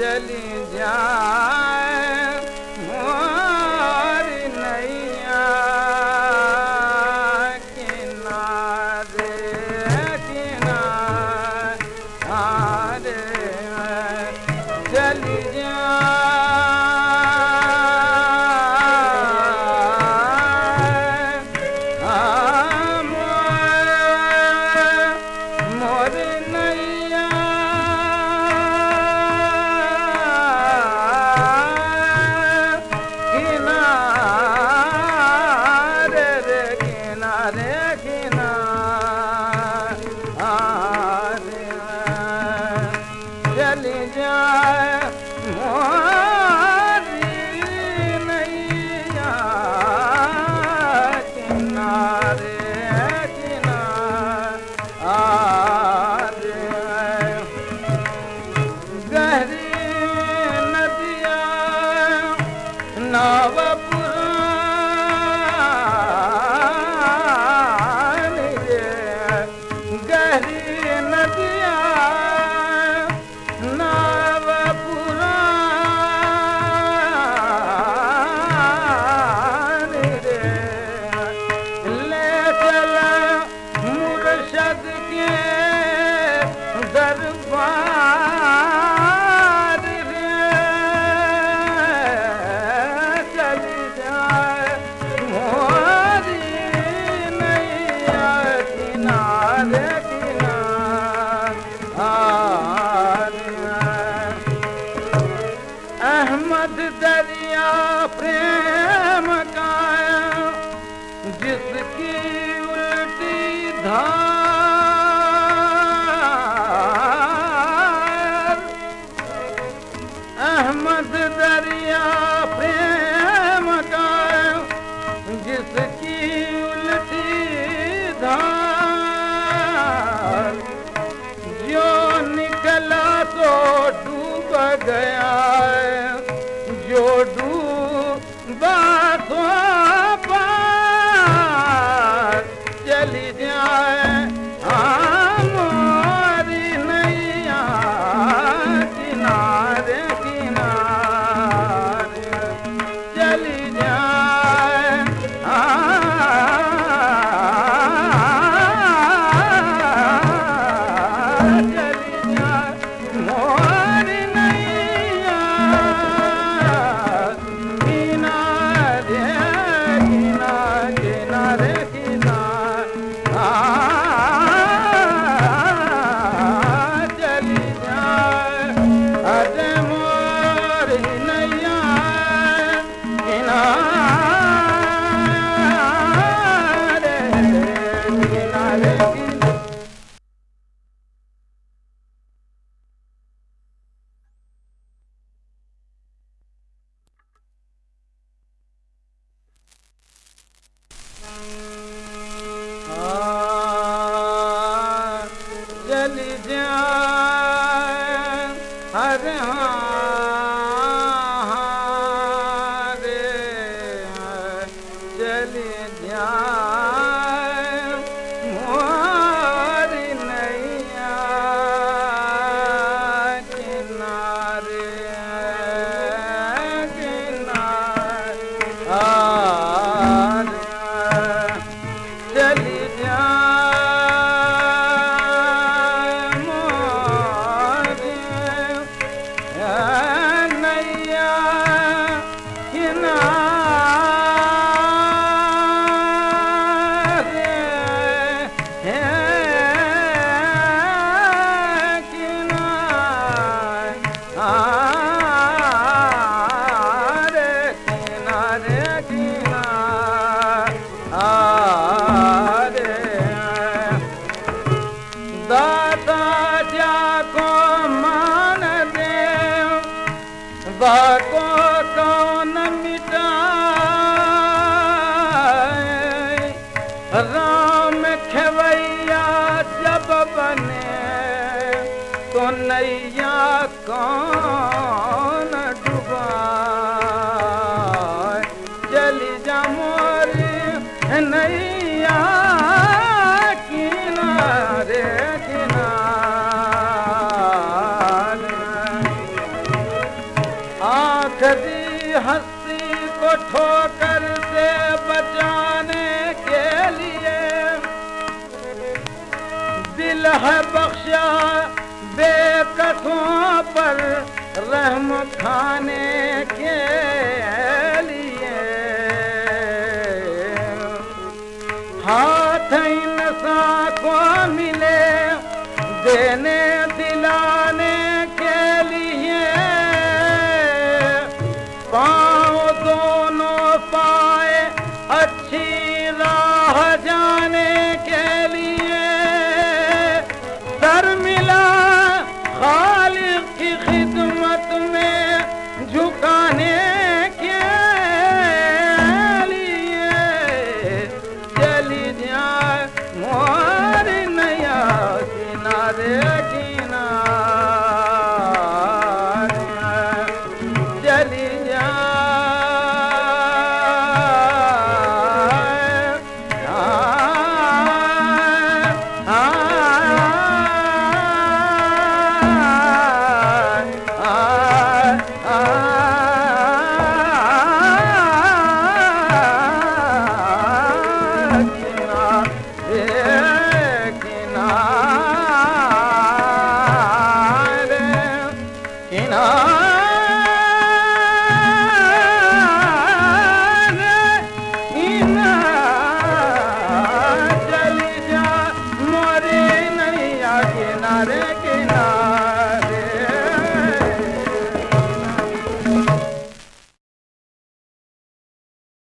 चली जा किनारे किनारे अहमद दरिया प्रेम का जिसकी उल्टी धार। अहमद दरिया प्रेम का जिसकी उल्टी धार। जो निकला तो डूब गया राम खेवैया जब बने तो नैया कौन डुबा जली जमोरी नैया किनारे किन दी आख़री हस्ती कोठो बख्शा बेकसों पर रहम खाने के लिए। हाथ खे को मिले देने